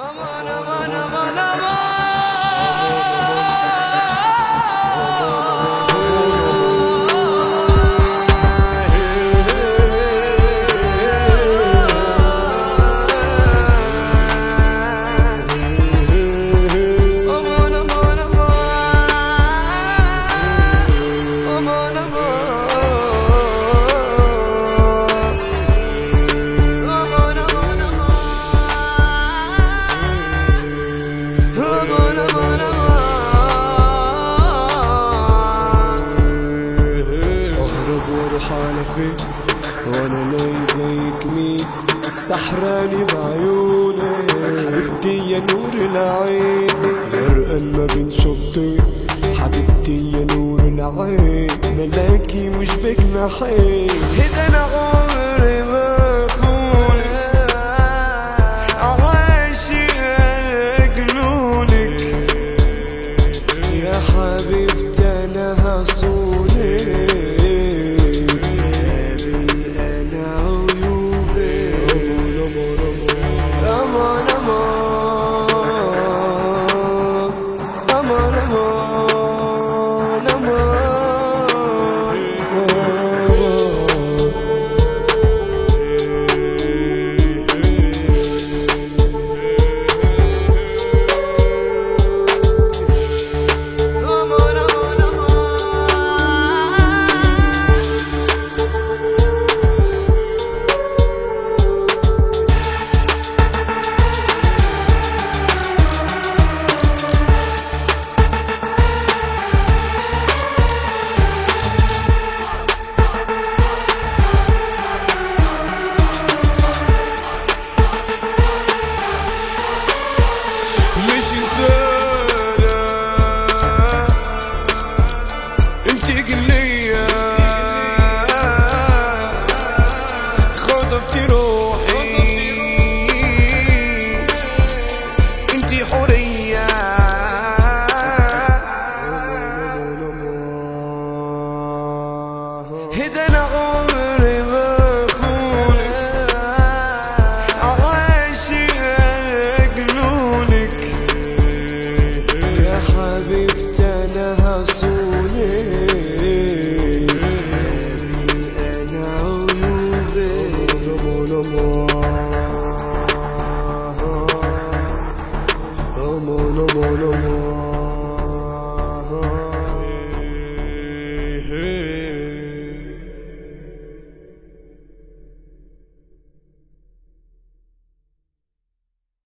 নম নম নম নম فين وأنا لاقي زيك مين سحراني بعيونك حبيبتي يا نور العين. غرقان ما بين شطين حبيبتي يا نور العين. ملاكي مش بجناحين. هيك أنا غوم hidden out